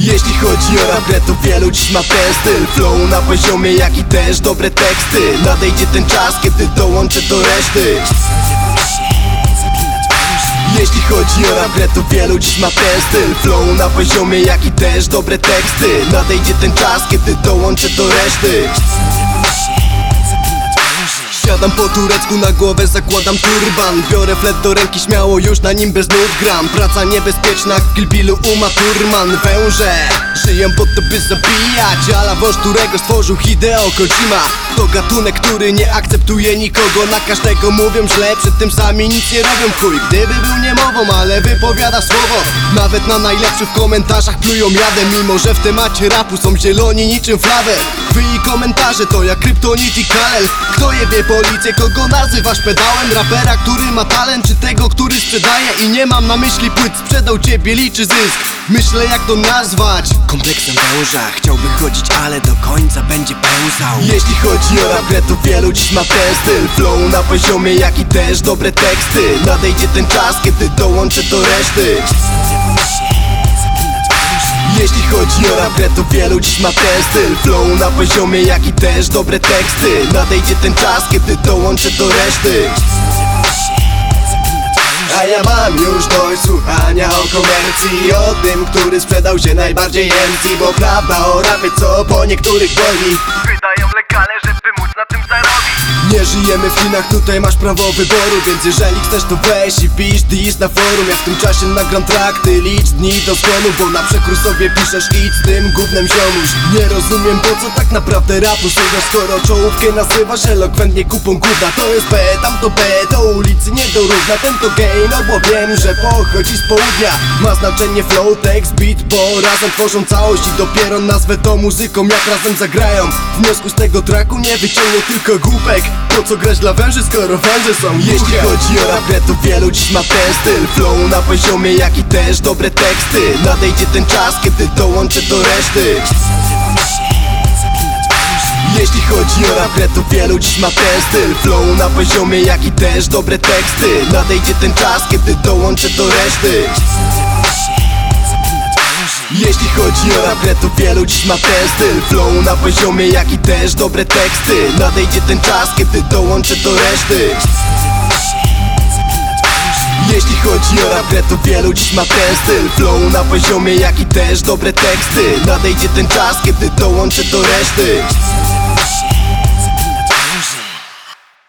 Jeśli chodzi o rap, to wielu dziś ma ten styl. Flow na poziomie, jak i też dobre teksty. Nadejdzie ten czas, kiedy dołączę do reszty. Jeśli chodzi o rap, to wielu dziś ma ten styl. Flow na poziomie, jak i też dobre teksty. Nadejdzie ten czas, kiedy dołączę do reszty Siadam po turecku na głowę, zakładam turban. Biorę flet do ręki, śmiało już na nim bez nut gram. Praca niebezpieczna, w Kilbilu uma turman Węże, żyję po to by zabijać. Ala wąż, którego stworzył Hideo Kojima. To gatunek, który nie akceptuje nikogo. Na każdego mówią źle, przed tym sami nic nie robią. Chuj, gdyby był ale wypowiada słowo. Nawet na najlepszych komentarzach plują jadem Mimo, że w temacie rapu są zieloni niczym flawer Wy i komentarze to jak kryptonit i kalel Kto jebie policję, kogo nazywasz pedałem? Rapera, który ma talent, czy tego, który sprzedaje? I nie mam na myśli płyt, sprzedał ciebie, liczy zysk. Myślę jak to nazwać. Kompleksem węża, chciałby chodzić, ale do końca będzie pełzał. Jeśli chodzi o rap, to wielu dziś ma ten styl. Flow na poziomie, jak i też dobre teksty. Nadejdzie ten czas, kiedy dołączę do reszty. Jeśli chodzi o rap, to wielu dziś ma ten styl. Flow na poziomie, jak i też dobre teksty. Nadejdzie ten czas, kiedy dołączę do reszty. A ja mam już dość słuchania o komercji O tym, który sprzedał się najbardziej MC Bo prawda o rapie, co po niektórych boli. Wydają legale, żeby móc na tym zarobić nie żyjemy w Chinach, tutaj masz prawo wyboru Więc jeżeli chcesz to weź i pisz dis na forum. Ja w tym czasie nagram trakty, licz dni do skłonu Bo na przekór sobie piszesz idź z tym gównem ziomuś. Nie rozumiem po co tak naprawdę rapu słuchasz Skoro czołówkę nazywasz elokwentnie kupą gówna. To jest B, tam to B, do ulicy nie dorówna Ten to gay, no bo wiem, że pochodzi z południa. Ma znaczenie flow, text, beat, bo razem tworzą całość I dopiero nazwę to muzyką jak razem zagrają. Wniosku z tego traku nie wyciągnie tylko głupek po co grać dla węży, skoro węże są Jeśli chodzi o rap, to wielu dziś ma ten styl. Flow na poziomie, jak i też dobre teksty. Nadejdzie ten czas, kiedy dołączę do reszty. Jeśli chodzi o rap, to wielu dziś ma ten styl. Flow na poziomie, jak i też dobre teksty. Nadejdzie ten czas, kiedy dołączę do reszty chodzi o rap, to wielu dziś ma ten styl. Flow na poziomie, jak i też dobre teksty. Nadejdzie ten czas, kiedy dołączę do reszty. Jeśli chodzi o rap, to wielu dziś ma ten styl. Flow na poziomie, jak i też dobre teksty. Nadejdzie ten czas, kiedy dołączę do reszty